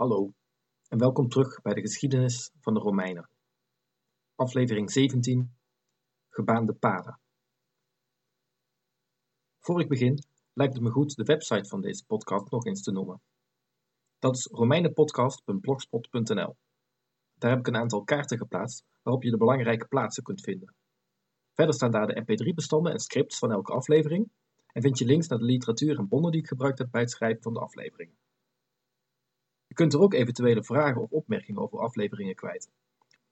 Hallo en welkom terug bij de geschiedenis van de Romeinen. Aflevering 17: Gebaande paden. Voor ik begin, lijkt het me goed de website van deze podcast nog eens te noemen. Dat is romeinenpodcast.blogspot.nl. Daar heb ik een aantal kaarten geplaatst waarop je de belangrijke plaatsen kunt vinden. Verder staan daar de mp3-bestanden en scripts van elke aflevering en vind je links naar de literatuur en bronnen die ik gebruikt heb bij het schrijven van de afleveringen. Kunt er ook eventuele vragen of opmerkingen over afleveringen kwijt.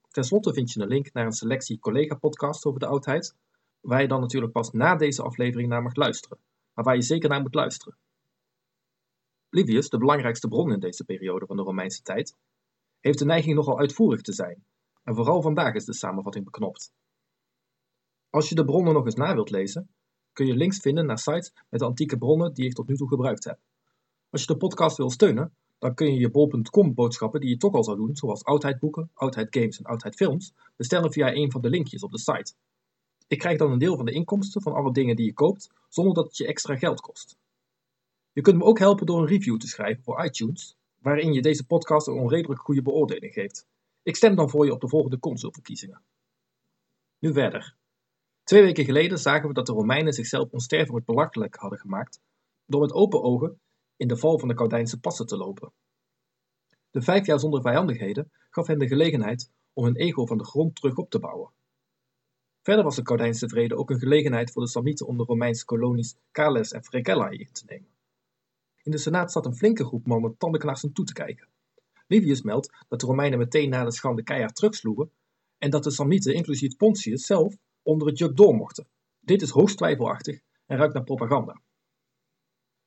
Ten slotte vind je een link naar een selectie collega-podcasts over de oudheid, waar je dan natuurlijk pas na deze aflevering naar mag luisteren, maar waar je zeker naar moet luisteren. Livius, de belangrijkste bron in deze periode van de Romeinse tijd, heeft de neiging nogal uitvoerig te zijn, en vooral vandaag is de samenvatting beknopt. Als je de bronnen nog eens na wilt lezen, kun je links vinden naar sites met de antieke bronnen die ik tot nu toe gebruikt heb. Als je de podcast wil steunen, dan kun je je bol.com boodschappen die je toch al zou doen, zoals oudheidboeken, oudheidgames en oudheidfilms, bestellen via een van de linkjes op de site. Ik krijg dan een deel van de inkomsten van alle dingen die je koopt, zonder dat het je extra geld kost. Je kunt me ook helpen door een review te schrijven voor iTunes, waarin je deze podcast een onredelijk goede beoordeling geeft. Ik stem dan voor je op de volgende consulverkiezingen. Nu verder. Twee weken geleden zagen we dat de Romeinen zichzelf onsterfelijk belachelijk hadden gemaakt door met open ogen in de val van de Caudijnse passen te lopen. De vijf jaar zonder vijandigheden gaf hen de gelegenheid om hun ego van de grond terug op te bouwen. Verder was de Caudijnse vrede ook een gelegenheid voor de Samnieten om de Romeinse kolonies Cales en Fregella in te nemen. In de Senaat zat een flinke groep mannen tandenknarsend toe te kijken. Livius meldt dat de Romeinen meteen na de schande keihard terugsloegen en dat de Samnieten, inclusief Pontius zelf, onder het juk door mochten. Dit is hoogst twijfelachtig en ruikt naar propaganda.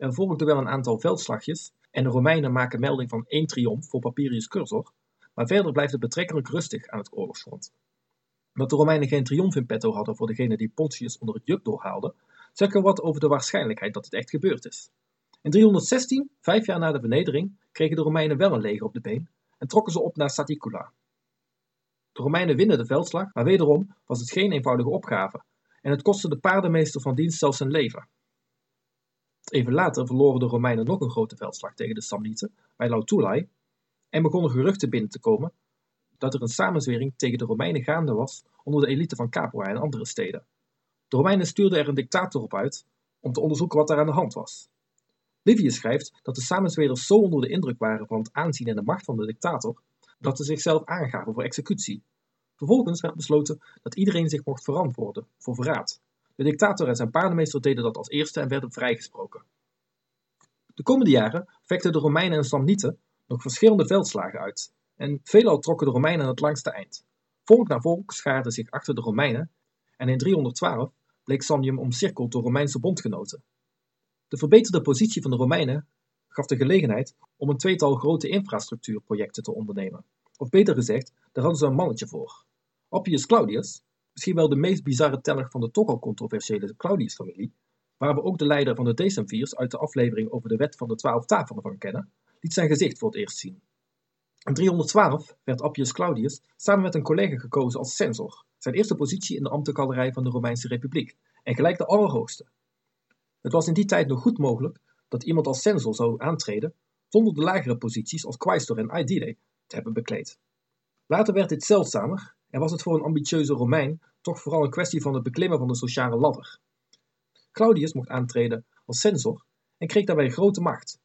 Er volgden wel een aantal veldslagjes en de Romeinen maken melding van één triomf voor Papirius Cursor, maar verder blijft het betrekkelijk rustig aan het oorlogsfront. Dat de Romeinen geen triomf in petto hadden voor degene die Pontius onder het juk doorhaalde, zegt er wat over de waarschijnlijkheid dat het echt gebeurd is. In 316, vijf jaar na de vernedering, kregen de Romeinen wel een leger op de been en trokken ze op naar Saticula. De Romeinen winnen de veldslag, maar wederom was het geen eenvoudige opgave en het kostte de paardenmeester van dienst zelfs zijn leven. Even later verloren de Romeinen nog een grote veldslag tegen de Samnieten bij Lautulai en begonnen geruchten binnen te komen dat er een samenzwering tegen de Romeinen gaande was onder de elite van Capua en andere steden. De Romeinen stuurden er een dictator op uit om te onderzoeken wat daar aan de hand was. Livius schrijft dat de samenzweerders zo onder de indruk waren van het aanzien en de macht van de dictator dat ze zichzelf aangaven voor executie. Vervolgens werd besloten dat iedereen zich mocht verantwoorden voor verraad. De dictator en zijn paardenmeester deden dat als eerste en werden vrijgesproken. De komende jaren vechten de Romeinen en Samnieten nog verschillende veldslagen uit, en veelal trokken de Romeinen het langste eind. Volk na volk schaarde zich achter de Romeinen, en in 312 bleek Samnium omcirkeld door Romeinse bondgenoten. De verbeterde positie van de Romeinen gaf de gelegenheid om een tweetal grote infrastructuurprojecten te ondernemen. Of beter gezegd, daar hadden ze een mannetje voor. Appius Claudius, misschien wel de meest bizarre teller van de toch al controversiële Claudius-familie, waar we ook de leider van de decemvirs uit de aflevering over de wet van de twaalf tafelen van kennen, liet zijn gezicht voor het eerst zien. In 312 werd Appius Claudius samen met een collega gekozen als censor, zijn eerste positie in de ambtengalerij van de Romeinse Republiek, en gelijk de allerhoogste. Het was in die tijd nog goed mogelijk dat iemand als censor zou aantreden zonder de lagere posities als quaestor en aedile te hebben bekleed. Later werd dit zeldzamer en was het voor een ambitieuze Romein toch vooral een kwestie van het beklimmen van de sociale ladder. Claudius mocht aantreden als censor en kreeg daarbij grote macht,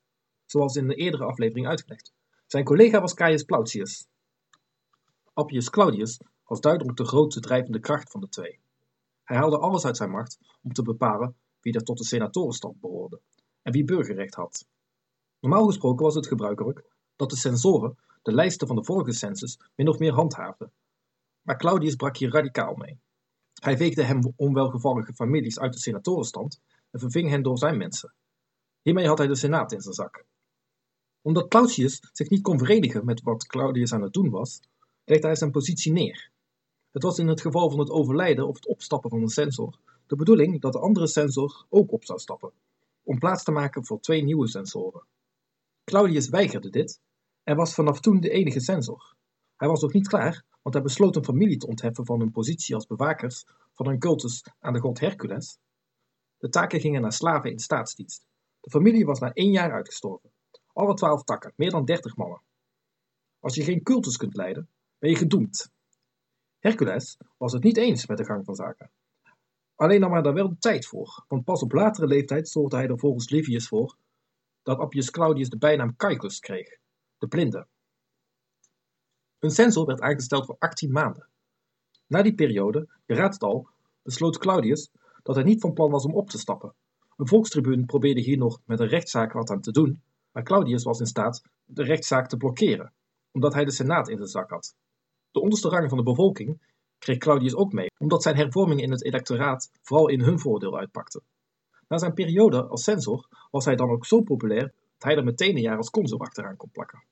zoals in de eerdere aflevering uitgelegd. Zijn collega was Caius Plautius. Appius Claudius was duidelijk de grootste drijvende kracht van de twee. Hij haalde alles uit zijn macht om te bepalen wie er tot de senatorenstand behoorde en wie burgerrecht had. Normaal gesproken was het gebruikelijk dat de censoren de lijsten van de vorige census min of meer handhaafden. Maar Claudius brak hier radicaal mee. Hij veegde hem onwelgevallige families uit de senatorenstand en verving hen door zijn mensen. Hiermee had hij de senaat in zijn zak. Omdat Claudius zich niet kon verenigen met wat Claudius aan het doen was, legde hij zijn positie neer. Het was in het geval van het overlijden of het opstappen van een censor de bedoeling dat de andere censor ook op zou stappen, om plaats te maken voor twee nieuwe censoren. Claudius weigerde dit en was vanaf toen de enige censor. Hij was nog niet klaar, want hij besloot een familie te ontheffen van hun positie als bewakers van een cultus aan de god Hercules. De taken gingen naar slaven in staatsdienst. De familie was na één jaar uitgestorven. Alle twaalf takken, meer dan dertig mannen. Als je geen cultus kunt leiden, ben je gedoemd. Hercules was het niet eens met de gang van zaken. Alleen nam hij daar wel de tijd voor, want pas op latere leeftijd zorgde hij er volgens Livius voor dat Appius Claudius de bijnaam Caecus kreeg, de blinde. Een censor werd aangesteld voor 18 maanden. Na die periode, je raadt het al, besloot Claudius dat hij niet van plan was om op te stappen. Een volkstribuun probeerde hier nog met een rechtszaak wat aan te doen, maar Claudius was in staat de rechtszaak te blokkeren, omdat hij de Senaat in de zak had. De onderste rangen van de bevolking kreeg Claudius ook mee, omdat zijn hervormingen in het electoraat vooral in hun voordeel uitpakten. Na zijn periode als censor was hij dan ook zo populair dat hij er meteen een jaar als consul achteraan kon plakken.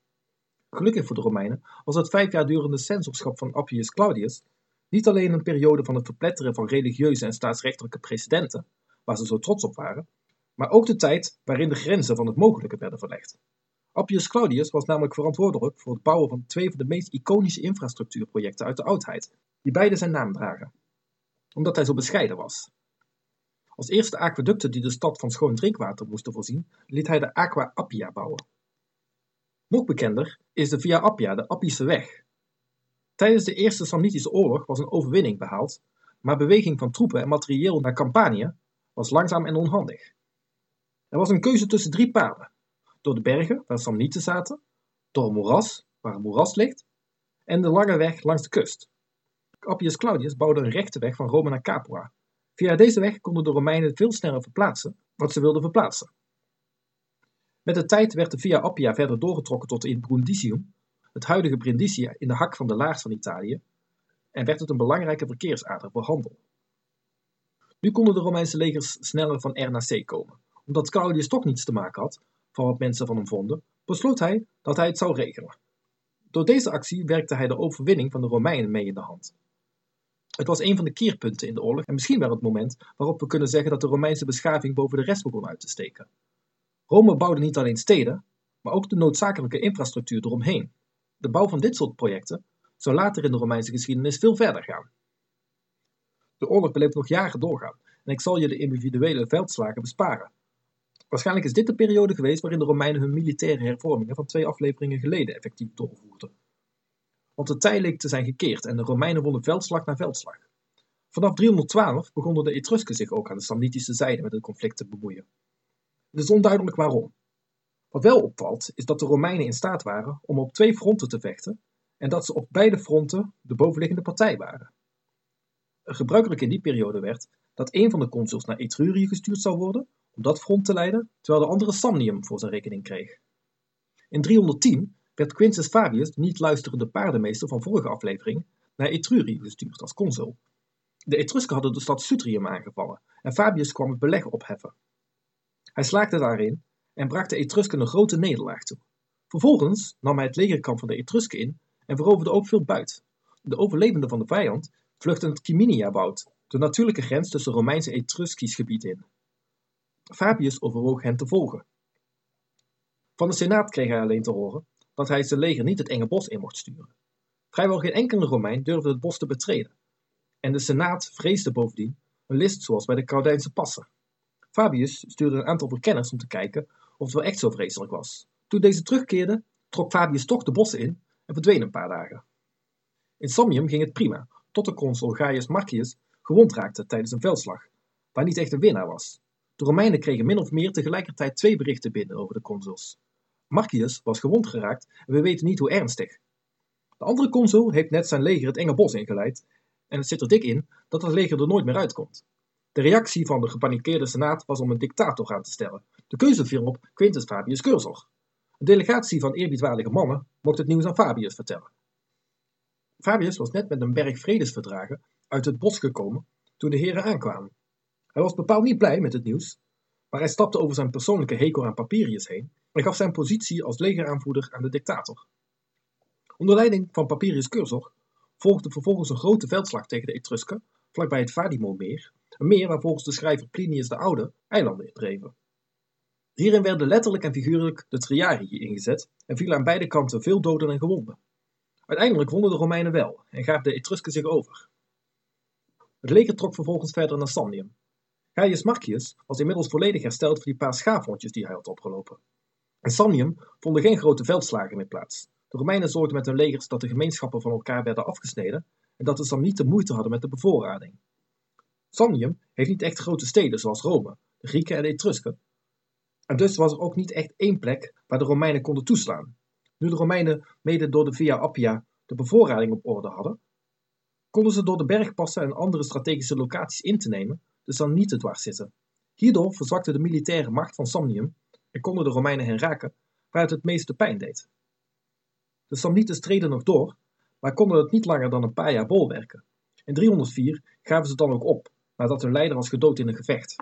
Gelukkig voor de Romeinen was het vijf jaar durende censorschap van Appius Claudius niet alleen een periode van het verpletteren van religieuze en staatsrechtelijke precedenten, waar ze zo trots op waren, maar ook de tijd waarin de grenzen van het mogelijke werden verlegd. Appius Claudius was namelijk verantwoordelijk voor het bouwen van twee van de meest iconische infrastructuurprojecten uit de oudheid, die beide zijn naam dragen, omdat hij zo bescheiden was. Als eerste aqueducten die de stad van schoon drinkwater moesten voorzien, liet hij de Aqua Appia bouwen. Nog bekender is de Via Appia, de Appische weg. Tijdens de Eerste Samnitische Oorlog was een overwinning behaald, maar beweging van troepen en materieel naar Campanië was langzaam en onhandig. Er was een keuze tussen drie paden: door de bergen, waar Samnieten zaten, door een moeras, waar een moeras ligt, en de lange weg langs de kust. Appius Claudius bouwde een rechte weg van Rome naar Capua. Via deze weg konden de Romeinen veel sneller verplaatsen wat ze wilden verplaatsen. Met de tijd werd de Via Appia verder doorgetrokken tot in Brundisium, het huidige Brindisië in de hak van de laars van Italië, en werd het een belangrijke verkeersader voor handel. Nu konden de Romeinse legers sneller van R naar C komen. Omdat Claudius toch niets te maken had van wat mensen van hem vonden, besloot hij dat hij het zou regelen. Door deze actie werkte hij de overwinning van de Romeinen mee in de hand. Het was een van de keerpunten in de oorlog en misschien wel het moment waarop we kunnen zeggen dat de Romeinse beschaving boven de rest begon uit te steken. Rome bouwde niet alleen steden, maar ook de noodzakelijke infrastructuur eromheen. De bouw van dit soort projecten zou later in de Romeinse geschiedenis veel verder gaan. De oorlog bleef nog jaren doorgaan en ik zal je de individuele veldslagen besparen. Waarschijnlijk is dit de periode geweest waarin de Romeinen hun militaire hervormingen van twee afleveringen geleden effectief doorvoerden. Want de tij leek te zijn gekeerd en de Romeinen wonnen veldslag na veldslag. Vanaf 312 begonnen de Etrusken zich ook aan de Samnitische zijde met het conflict te bemoeien. Het is onduidelijk waarom. Wat wel opvalt, is dat de Romeinen in staat waren om op twee fronten te vechten en dat ze op beide fronten de bovenliggende partij waren. Gebruikelijk in die periode werd dat een van de consuls naar Etrurië gestuurd zou worden om dat front te leiden, terwijl de andere Samnium voor zijn rekening kreeg. In 310 werd Quintus Fabius, de niet luisterende paardenmeester van vorige aflevering, naar Etrurië gestuurd als consul. De Etrusken hadden de stad Sutrium aangevallen en Fabius kwam het beleg opheffen. Hij slaagde daarin en bracht de Etrusken een grote nederlaag toe. Vervolgens nam hij het legerkamp van de Etrusken in en veroverde ook veel buit. De overlevenden van de vijand vluchtten het Ciminia-woud, de natuurlijke grens tussen Romeinse en Etruskisch gebied in. Fabius overwoog hen te volgen. Van de Senaat kreeg hij alleen te horen dat hij zijn leger niet het enge bos in mocht sturen. Vrijwel geen enkele Romein durfde het bos te betreden. En de Senaat vreesde bovendien een list zoals bij de Caudijnse passen. Fabius stuurde een aantal verkenners om te kijken of het wel echt zo vreselijk was. Toen deze terugkeerden, trok Fabius toch de bossen in en verdween een paar dagen. In Samnium ging het prima, tot de consul Gaius Marcius gewond raakte tijdens een veldslag, waar niet echt een winnaar was. De Romeinen kregen min of meer tegelijkertijd twee berichten binnen over de consuls. Marcius was gewond geraakt en we weten niet hoe ernstig. De andere consul heeft net zijn leger het enge bos ingeleid en het zit er dik in dat het leger er nooit meer uitkomt. De reactie van de gepanikeerde senaat was om een dictator aan te stellen. De keuze viel op Quintus Fabius Cursor. Een delegatie van eerbiedwaardige mannen mocht het nieuws aan Fabius vertellen. Fabius was net met een berg vredesverdragen uit het bos gekomen toen de heren aankwamen. Hij was bepaald niet blij met het nieuws, maar hij stapte over zijn persoonlijke hekel aan Papirius heen en gaf zijn positie als legeraanvoerder aan de dictator. Onder leiding van Papirius Cursor volgde vervolgens een grote veldslag tegen de Etrusken vlakbij het Vadimo-meer, een meer waar volgens de schrijver Plinius de Oude eilanden dreven. Hierin werden letterlijk en figuurlijk de triarii ingezet en vielen aan beide kanten veel doden en gewonden. Uiteindelijk wonnen de Romeinen wel en gaven de Etrusken zich over. Het leger trok vervolgens verder naar Samnium. Gaius Marcius was inmiddels volledig hersteld voor die paar schaafwondjes die hij had opgelopen. In Samnium vonden geen grote veldslagen meer plaats. De Romeinen zorgden met hun legers dat de gemeenschappen van elkaar werden afgesneden en dat de Samnieten moeite hadden met de bevoorrading. Samnium heeft niet echt grote steden zoals Rome, de Grieken en de Etrusken. En dus was er ook niet echt één plek waar de Romeinen konden toeslaan. Nu de Romeinen mede door de Via Appia de bevoorrading op orde hadden, konden ze door de bergpassen en andere strategische locaties in te nemen de Samnieten dwars zitten. Hierdoor verzwakte de militaire macht van Samnium en konden de Romeinen hen raken waar het het meeste pijn deed. De Samnieten streden nog door, maar konden het niet langer dan een paar jaar bolwerken. In 304 gaven ze dan ook op, nadat hun leider was gedood in een gevecht.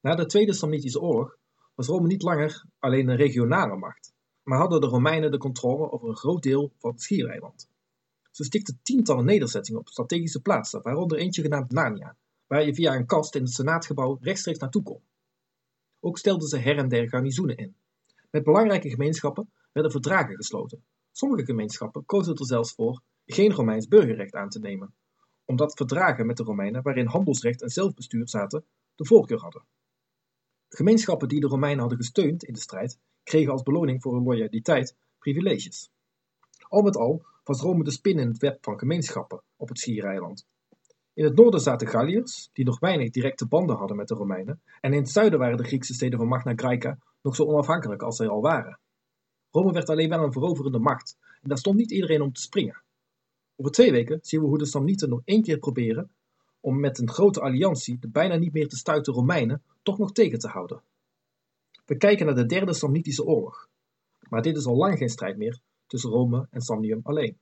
Na de Tweede Samnitische Oorlog was Rome niet langer alleen een regionale macht, maar hadden de Romeinen de controle over een groot deel van het schiereiland. Ze stichtten tientallen nederzettingen op strategische plaatsen, waaronder eentje genaamd Narnia, waar je via een kast in het senaatgebouw rechtstreeks naartoe kon. Ook stelden ze her en der garnizoenen in. Met belangrijke gemeenschappen werden verdragen gesloten. Sommige gemeenschappen kozen er zelfs voor geen Romeins burgerrecht aan te nemen, omdat verdragen met de Romeinen waarin handelsrecht en zelfbestuur zaten de voorkeur hadden. Gemeenschappen die de Romeinen hadden gesteund in de strijd kregen als beloning voor hun loyaliteit privileges. Al met al was Rome de spin in het web van gemeenschappen op het Schiereiland. In het noorden zaten Galliërs, die nog weinig directe banden hadden met de Romeinen, en in het zuiden waren de Griekse steden van Magna Graeca nog zo onafhankelijk als zij al waren. Rome werd alleen wel een veroverende macht, en daar stond niet iedereen om te springen. Over twee weken zien we hoe de Samnieten nog één keer proberen om met een grote alliantie de bijna niet meer te stuiten Romeinen toch nog tegen te houden. We kijken naar de derde Samnitische oorlog, maar dit is al lang geen strijd meer tussen Rome en Samnium alleen.